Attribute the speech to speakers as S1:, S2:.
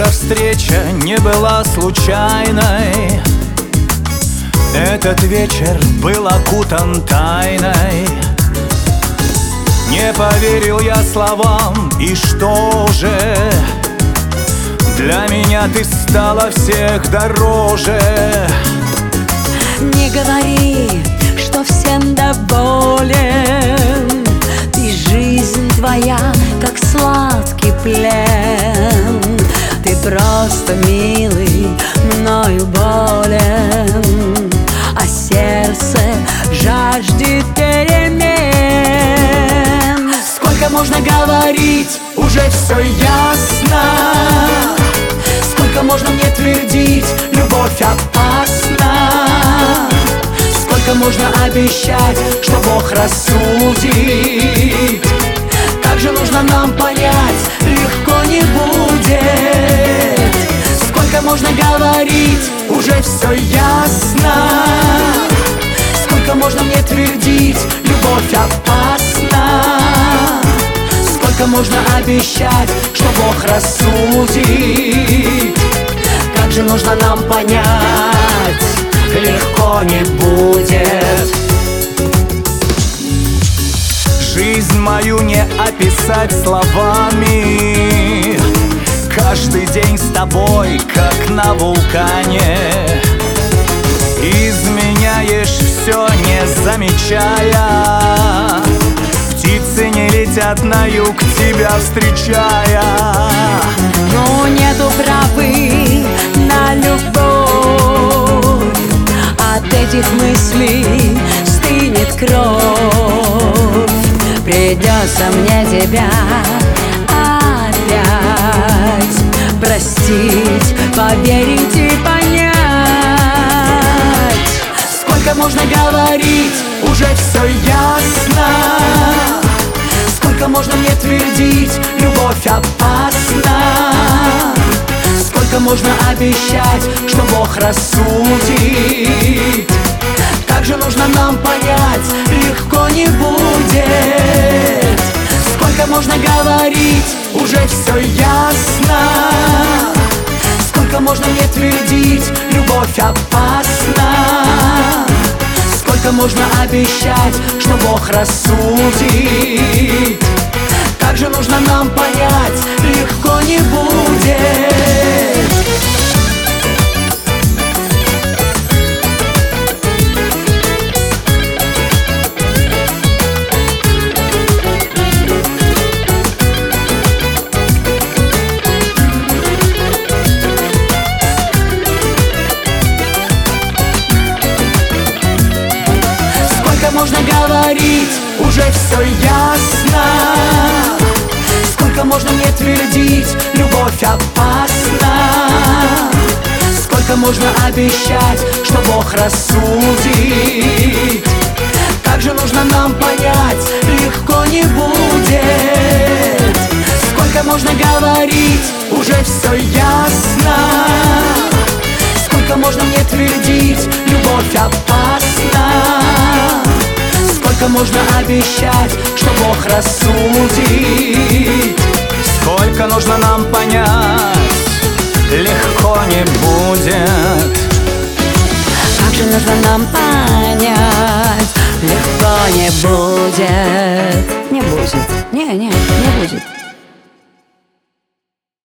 S1: Наша встреча не была случайной. Этот вечер был окутан тайной. Не поверил я словам, и что же? Для меня ты стала всех дороже.
S2: Не говори, что всем доволен. Ты жизнь твоя, как сладкий плен Ты просто милый, мною болен. А сердце жаждет перемен. Сколько можно говорить, уже все ясно. Сколько можно мне твердить, любовь опасна. Сколько можно обещать, что Бог рассудит? Как же нужно нам понять, легко не будет говорить, уже все ясно. Сколько можно мне твердить, любовь опасна. Сколько можно обещать, что Бог рассудит. Как же нужно нам понять, легко не будет.
S1: Жизнь мою не описать словами Каждый день с тобой, как на вулкане. Изменяешь все, не замечая. Птицы не летят на юг, тебя встречая.
S2: Но нету правы на любовь. От этих мыслей стынет кровь. Придется мне тебя Простить, поверить и понять. Сколько можно говорить, уже все ясно. Сколько можно мне твердить, любовь опасна. Сколько можно обещать, что Бог рассудит. Как же нужно нам понять, легко не будет. Сколько можно говорить, уже все ясно Сколько можно мне твердить, любовь опасна. Сколько можно обещать, что Бог рассудит? Как же нужно нам понять, легко не будет говорить, уже все ясно. Сколько можно мне твердить, любовь опасна. Сколько можно обещать, что Бог рассудит. Как же нужно нам понять, легко не будет. Сколько можно говорить, уже все ясно. Сколько можно мне твердить, любовь опасна Можно обещать, что Бог рассудит.
S1: Сколько нужно нам понять, легко не будет.
S2: Как же нужно нам понять, легко не будет